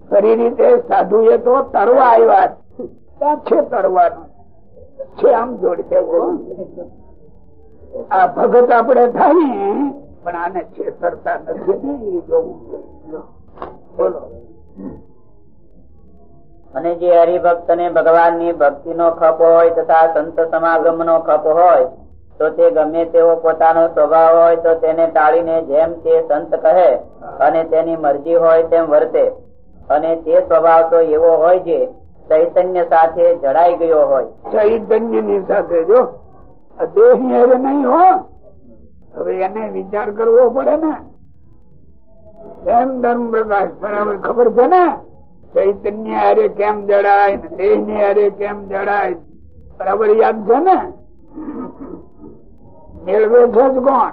ખરી રીતે સાધુ એ તો તરવા આવ્યા ત્યાં છે તરવાનું છે આમ જોડી આ ભગત આપણે થાય પણ આને છેતરતા નથી. જોવું બોલો. અને જે હરિભક્ત ને ભગવાનની ભક્તિ નો ખપ હોય તથા સંત સમાગમ નો ખપ હોય, તો તે ગમે તેવો પોતાનો સ્વભાવ હોય તો તેને ટાળીને જેમ તે સંત કહે અને તેની મરજી હોય તેમ વર્તે. અને તે સ્વભાવ તો એવો હોય જે ચૈતન્ય સાથે જડાઈ ગયો હોય. ચૈતન્યની સાથે જો દેહ હવે નહીં હો. હવે એને વિચાર કરવો પડે ને. એમ ધર્મ પ્રકાશ પણ ખબર છે ને? ચૈતન્ય હારે કેમ જડાય દેહની હારે કેમ જડાય બરાબર યાદ છે ને? મેળવે છે જ કોણ?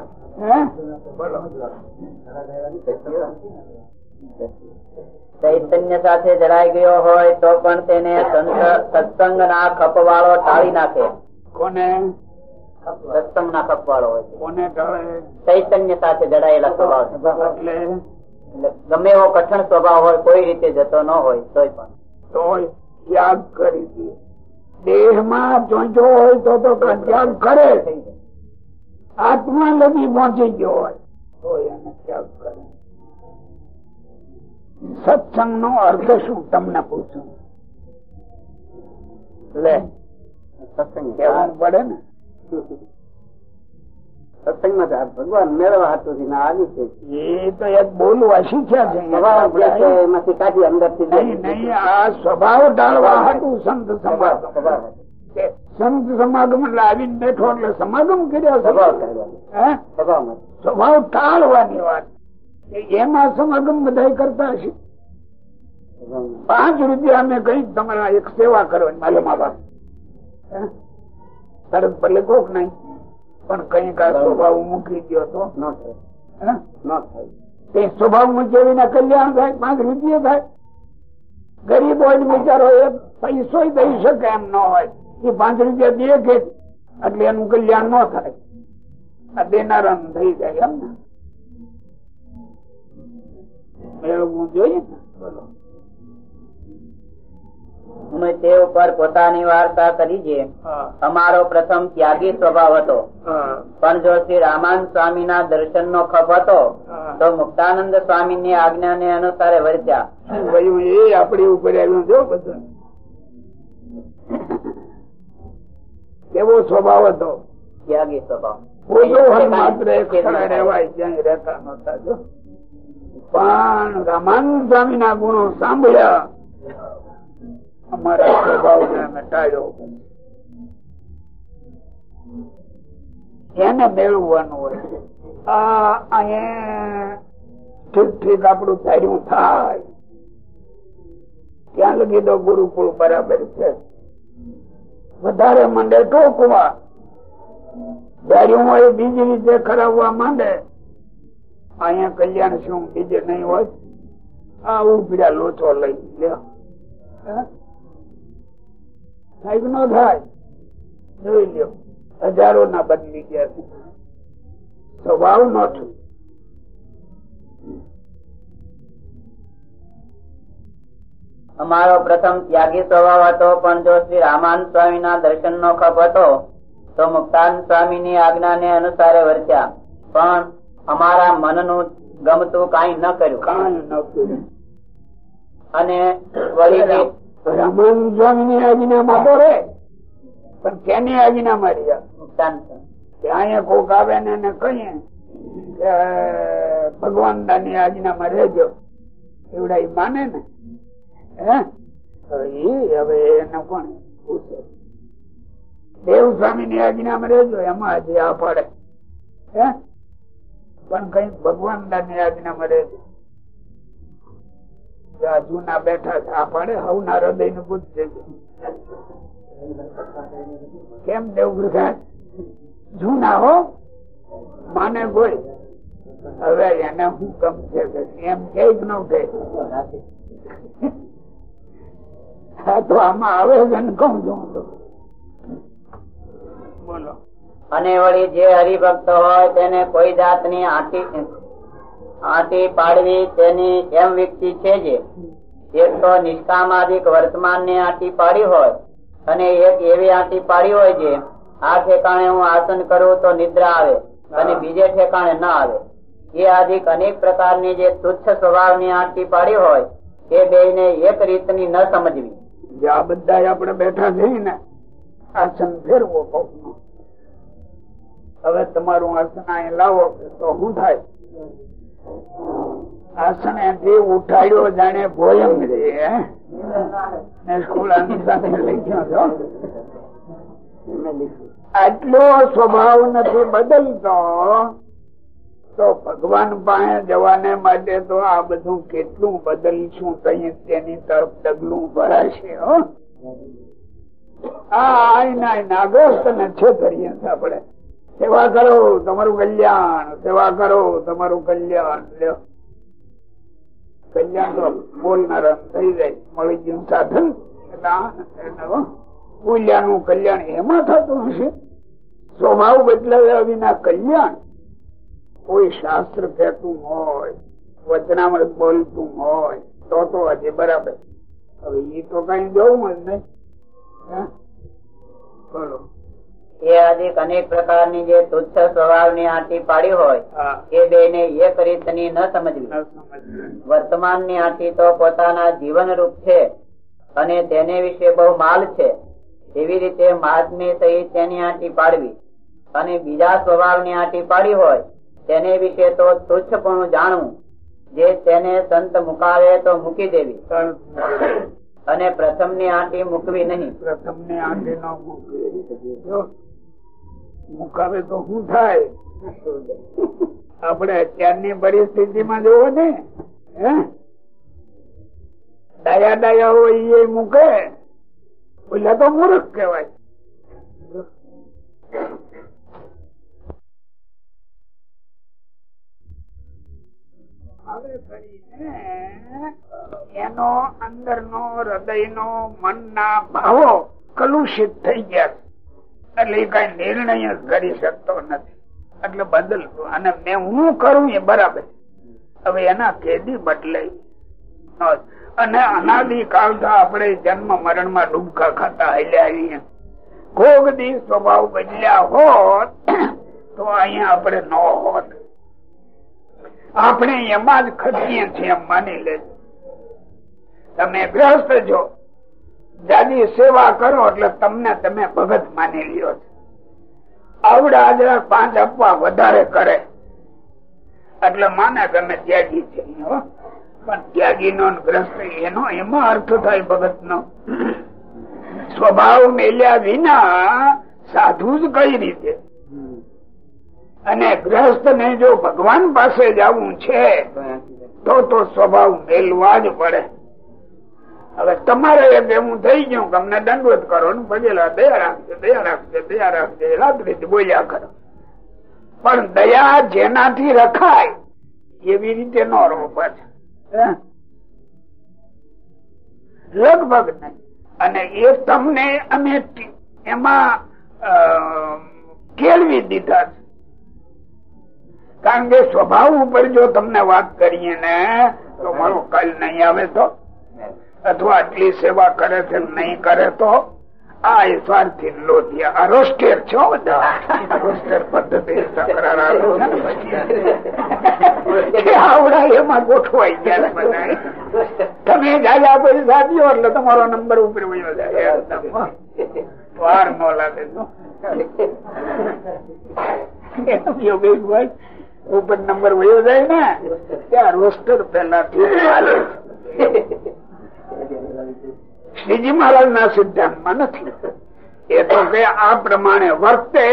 ચૈતન્ય સાથે જડાઈ ગયો હોય તો પણ તેને સત્સંગ ના ખપ વાળો ટાળી નાખે. કોને? સત્સંગ ના ખપ વાળો હોય. કોને ટાળે? ચૈતન્ય સાથે જડાયેલા સ્વભાવ એટલે? ગમે એવો કઠણ સ્વભાવ હોય કોઈ રીતે જતો ન હોય તોય પણ. ત્યાગ કરી દે. દેહમાં ચોંચો હોય તો તો ત્યાગ કરે. આત્મા લગી પહોંચી ગયો હોય તો એને ત્યાગ કરે. સત્સંગ નો અર્થ શું તમને પૂછું? લે. સત્સંગ કેવું પડે ને? સત્સંગમાં ભગવાન મેળવવા હાથું આવી છે. એ તો એક બોલવા શીખ્યા છે સ્વભાવ એમાંથી કાઢી અંદરથી નહીં નહીં આ સ્વભાવ ટાળવા હતું સંત સમાગમ સંત સમાગમ એટલે આવીને બેઠો એટલે સમાગમ કર્યા સ્વભાવ સ્વભાવ ટાળવાની વાત. એમાં સમાગમ બધા કરતા હશે? પાંચ રૂપિયા અમે કઈ તમારા એક સેવા કરવાની મારે મા બાપ? તરત ભલે કોક નહીં. પણ કંઈક આ સ્વભાવ મૂકી ગયો તો. ન થાય? ન તે સ્વભાવ મૂકેવીને કલ્યાણ થાય પાંચ રૂપિયો થાય. ગરીબ હોય ને બિચારો એ પૈસો દઈ શકે એમ ન હોય. એ પાંચ રૂપિયા દે કે એટલે એનું કલ્યાણ ન થાય. આ દેનારા થઈ જાય એમ ને. મેળવવું જોઈએ ને. બોલો. અમે તે ઉપર પોતાની વાર્તા કરી છે. અમારો પ્રથમ ત્યાગી સ્વભાવ હતો. પણ જો શ્રી રામાન સ્વામી ના દર્શન નો ખપ હતો તો મુક્તાનંદ સ્વામી ની આજ્ઞા ને અનુસારે વર્ત્યા એ આપડી ઉપર આવ્યું જો બધું. કેવો સ્વભાવ હતો? ત્યાગી સ્વભાવ. પણ રામાનંદ સ્વામી ના ગુણો સાંભળ્યા. અમારા સ્વભાવને અમે એને મેળવવાનું હોય. આ આપણું ધાર્યું થાય. ત્યાં લગી તો ગુરુકુળ બરાબર છે. વધારે માંડે ટોકવા ધાર્યું હોય બીજી રીતે ખરાવવા માંડે. અહીંયા કલ્યાણ શું બીજે નહીં હોય. આ ઉપડ્યા લોચો લઈ લ્યો. હે? નો થાય. જોઈ લો હજારો ના બદલી ગયા છે. સ્વભાવ નો છું અમારો પ્રથમ ત્યાગી સ્વભાવ હતો પણ જો શ્રી રામાન સ્વામી ના દર્શન નો ખપ હતો તો મુક્તાન સ્વામી ની આજ્ઞા ને અનુસારે વર્ત્યા. પણ અમારા મનનું ગમતું કઈ ન કર્યું. કાંઈ ન કર્યું. અને વળી જે રામાનંદ સ્વામી ની આજ્ઞામાં તો રે. પણ કેની આજ્ઞા મારી અહીંયા કોક આવે ને એને કહીએ ભગવાનની આજ્ઞામાં રહેજો. એવડા એ માને ને. હે? હવે એને કોણ પૂછે? દેવ સ્વામી ની આજ્ઞામાં રહેજો એમાં હજી આ પડે. હે? પણ કઈ ભગવાનની આજ્ઞામાં રહેજો. જો આ જૂના બેઠા છે આપણે હવના હૃદયનું પૂછશે કેમ દેવગૃહ જૂના હો? માને કોઈ હવે એને હું કમ છે એમ કે ન કે આમાં આવે ને કઉ છું બોલો. અને વળી જે હરિભક્ત હોય તેને કોઈ જાતની આંટી આંટી પાડવી તેની એમ વ્યક્તિ છે જે. એક તો નિષ્કામાદિક વર્તમાનની આંટી પાડી હોય અને એક એવી આંટી પાડી હોય જે, આ ઠેકાણે હું આસન કરું તો નિદ્રા આવે અને બીજે ઠેકાણે ન આવે. એ અધિક અનેક પ્રકારની જે તુચ્છ સ્વભાવની આંટી પાડી હોય, એ બે ને એક રીતની ન સમજવી. જે આ બધા આપણે બેઠા જઈને આસન ફેરવો કોકનું. હવે તમારું આસન અહીં લાવો, તો શું થાય? આસનથી ઉઠાડ્યો જાણે ભોયમ રે છો આટલો સ્વભાવ નથી બદલતો. તો ભગવાન પાસે જવાને માટે તો આ બધું કેટલું બદલશું કઈ તેની તરફ ડગલું ભરાશે, હો? નાગસ્ત ને છેતરીએ આપણે. સેવા કરો, તમારું કલ્યાણ. સેવા કરો, તમારું કલ્યાણ. કલ્યાણ તો બોલનારા થઈ જાય. મળી ગયું સાધન. બોલ્યાનું કલ્યાણ એમાં થતું હશે. સ્વભાવ બદલાવ્યા વિના કલ્યાણ કોઈ શાસ્ત્ર કહેતું હોય, વચનામૃત બોલતું હોય, તો તો આજે બરાબર. હવે એ તો કઈ જવું જ નહીં. બોલો. એ અનેક પ્રકારની જે તુચ્છ સ્વભાવની આંટી પાડી હોય એ બે ને એક રીતની ન સમજવી. વર્તમાનની આંટી તો પોતાના જીવન રૂપ છે અને તેને વિશે બહુ માલ છે. એવી રીતે મહાત્મ્ય સહિત તેની આંટી પાડવી. અને બીજા સ્વભાવની આંટી પાડી હોય તેને વિશે તો તુચ્છપણું જાણવું. જે તેને સંત મુકાવે તો મૂકી દેવી. અને પ્રથમની આંટી મૂકવી નહીં. પ્રથમની આંટી ન મૂકવી. મુકાવે તો શું થાય? આપણે અત્યારની પરિસ્થિતિમાં જોવો ને ડાયા ડાયા હોય એ મૂકે. પેલા તો મૂર્ખ કહેવાય. એનો અંદર નો હૃદય નો મન ના ભાવો કલુષિત થઈ ગયા એટલે એ કઈ નિર્ણય કરી શકતો નથી. એટલે બદલતો અને મેં હું કરું એ બરાબર. હવે એના કેદી બદલાય અને અનાદિ તો આપણે જન્મ મરણમાં ડૂબકા ખાતા હાલ્યા આવીએ. કોક દી સ્વભાવ બદલ્યા હોત તો અહીંયા આપણે ન હોત. આપણે એમાં જ ખટીએ છીએ, માની લે તમે ગ્રસ્ત છો. જાદી સેવા કરો એટલે તમને તમે ભગત માની લ્યો છો. આવડા આજરા પાંચ આપવા વધારે કરે. એટલે માને તમે ત્યાગી છે પણ ત્યાગી નો ગ્રસ્ત એનો, એમાં અર્થ થાય ભગત નો સ્વભાવ મેલ્યા વિના સાધુ જ કઈ રીતે? અને ગ્રસ્ત ને જો ભગવાન પાસે જવું છે, તો તો સ્વભાવ મેલવા જ પડે. હવે તમારે એમ એવું થઈ ગયું કે અમને દંડવત કરો ને પગેલા દયા રાખજે દયા રાખજે દયા રાખજે રાત્રિથી બોલ્યા કરો. પણ દયા જેનાથી રખાય, એવી રીતે ન રહો પાછા. લગભગ નહીં. અને એ તમને અમે એમાં કેળવી દીધા છે. કારણ કે સ્વભાવ ઉપર જો તમને વાત કરીએ ને, તો મારો કલ નહીં આવે તો? અથવા આટલી સેવા કરે છે નહીં કરે તો આ સ્વાર્થી લોધિયા. રોસ્ટેર છો બધા? રોસ્ટેર પદ્ધતિ એમાં ગોઠવાઈ ગયા બધા તમે જાજા પૈસા દો એટલે તમારો નંબર ઉપર વયો જાય. વાર ન લાગે યોગેશભાઈ ઉપર નંબર વયો જાય ને, ત્યાં રોસ્ટર પેલા શ્રીજી મહારાજ ના સિદ્ધાંતમાં નથી. એ તો આ પ્રમાણે વર્તે,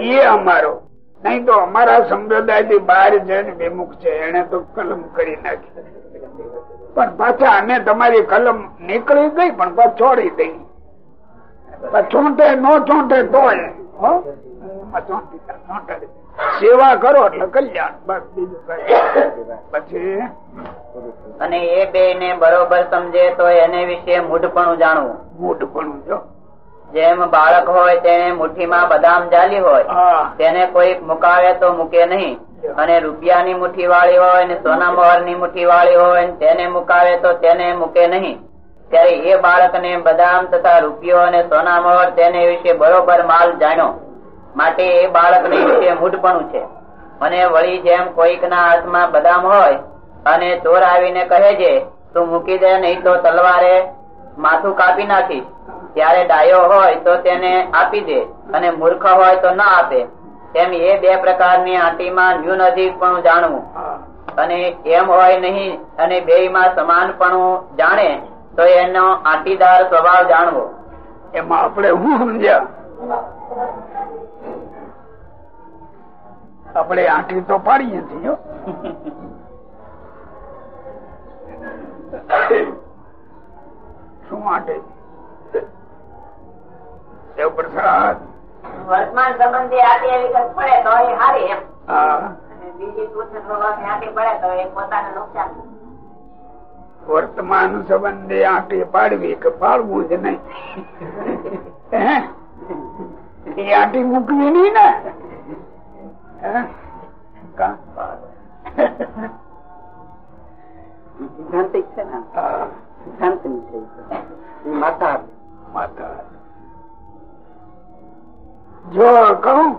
એ અમારો. નહીં તો અમારા સંપ્રદાયથી બહાર જઈને વિમુખ છે એને તો કલમ કરી નાખી. પણ પાછા અને તમારી કલમ નીકળી ગઈ, પણ પાછ છોડી દઈ. ચોંટે નો ચોંટે તો સેવા કરો એટલે કલ્યાણ. બસ બીજું પછી? અને એ બે ને બરોબર સમજે તો એને વિશે મૂઢપણું જાણવું. મૂઢપણું જો. જેમ બાળક હોય તેને મુઠ્ઠીમાં બદામ જાલી હોય તેને કોઈ મુકાવે તો મૂકે નહીં. અને રૂપિયાની મુઠ્ઠી વાળી હોય ને સોના મોહરની મુઠ્ઠી વાળી હોય તેને મુકાવે તો તેને મૂકે નહીં. ત્યારે એ બાળક ને બદામ તથા રૂપિયો અને સોના મોહર તેને વિશે બરોબર માલ જાણ્યો. માટે એ બાળક ને વિશે મૂઢપણું છે. અને વળી જેમ કોઈક ના હાથમાં બદામ હોય અને ચોર આવીને કહે છે, તું મૂકી દે, નહીં તો તલવારે માથું કાપી નાખીશ. ત્યારે ડાયો હોય તો તેને આપી દે અને મૂર્ખ હોય તો ના આપે. તેમ એ બે પ્રકારની આંટીમાં ન્યૂન અધિક પણ જાણવું. અને એમ હોય નહીં અને બે માં સમાનપણું જાણે તો એનો આંટીદાર સ્વભાવ જાણવો. એમાં આપણે હું સમજ્યા? આપણે આંટી તો પાડીએ છીએ. શું આંટે પ્રસાદ વર્તમાન સંબંધી આટી એવી પડે તો એ હારી એમ. બીજી આટી પડે તો એ પોતાને નુકસાન. વર્તમાન સંબંધે આંટી પાડવી કે પાડવું જ નહીં. હે? એ આંટી મૂકવી નહીં ને? સિદ્ધાંતિક છે ને? હા, છે. માતા માતા જો કહું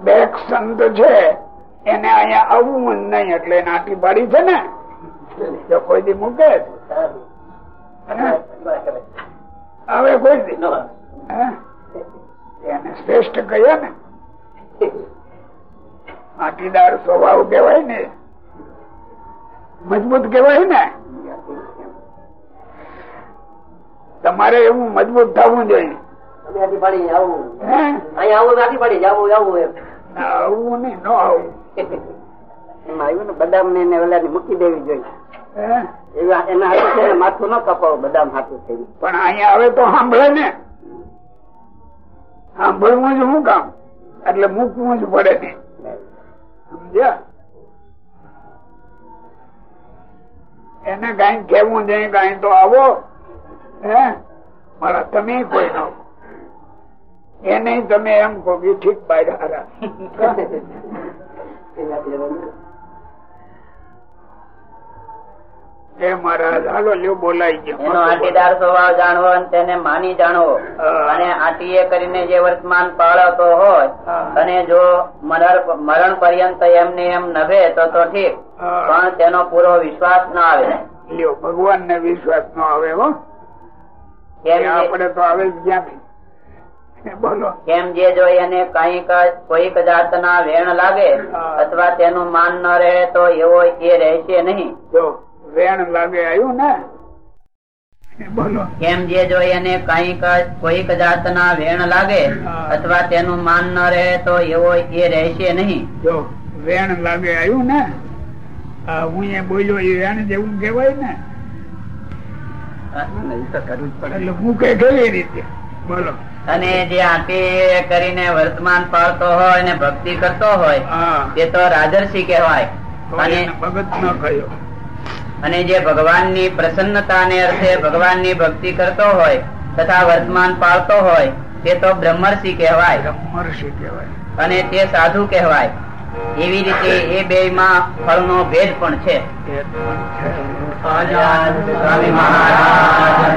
બે સંત છે એને અહીંયા આવવું નહીં એટલે નાટી આંટી પાડી છે ને? જો કોઈ દી મૂકે? હવે કોઈ દી? એને શ્રેષ્ઠ કહીએ ને. માટીદાર સ્વભાવ કેવાય ને. મજબૂત કેવાય ને. તમારે એવું મજબૂત થવું જોઈએ. મૂકી દેવી જોઈએ. એના હાથું માથું ન કપાવો બદામ હાથું પણ અહીંયા આવે તો સાંભળે ને. સાંભળવું જ શું કામ? એટલે મૂકવું જ પડે ને. સમજ્યા? એને કઈ કેવું નહીં કઈ તો આવો. હે? મારા તમે કોઈ ન એને તમે એમ કહો કે ઠીક બાય એ મહારાજ હાલો લ્યો બોલાઈ એનો આટીદાર સ્વભાવ જાણવો અને તેને માની જાણવો. અને આટીએ કરીને જે વર્તમાન પાળતો હોય અને જો મરણ પર્યંત એમને એમ નભે તો તો ઠીક. પણ તેનો પૂરો વિશ્વાસ ના આવે. લ્યો ભગવાન ને વિશ્વાસ નો આવે હો. કેમ એ જે- આપણે તો આવે જ ક્યાંથી? બોલો. કેમ જે જો એને કંઈક કોઈક જાતના વેણ લાગે અથવા તેનું માન ન રહે તો એવો એ રહેશે નહીં. જો. વેણ લાગે આવ્યું ને? બોલો. કેમ જે જો એને કંઈક કોઈક જાતના વેણ લાગે અથવા તેનું માન ન રહે તો એવો એ રહેશે નહીં. જો વેણ લાગે આવ્યું ને? હું એ બોલ્યો એ વેણ જેવું કેવાય ને? અને જે આંટી કરીને વર્તમાન પાળતો હોય અને ભક્તિ કરતો હોય હા. તે તો રાજર્ષિ કહેવાય. અને ભગત ન કયો અને જે ભગવાનની પ્રસન્નતાને અર્થે ભગવાનની ભક્તિ કરતો હોય તથા વર્તમાન પાળતો હોય તે તો બ્રહ્મર્ષિ કહેવાય. બ્રહ્મર્ષિ કહેવાય. અને તે સાધુ કહેવાય. એવી રીતે એ બે માં ફળ નો ભેદ પણ છે. સ્વામી મહારાજ.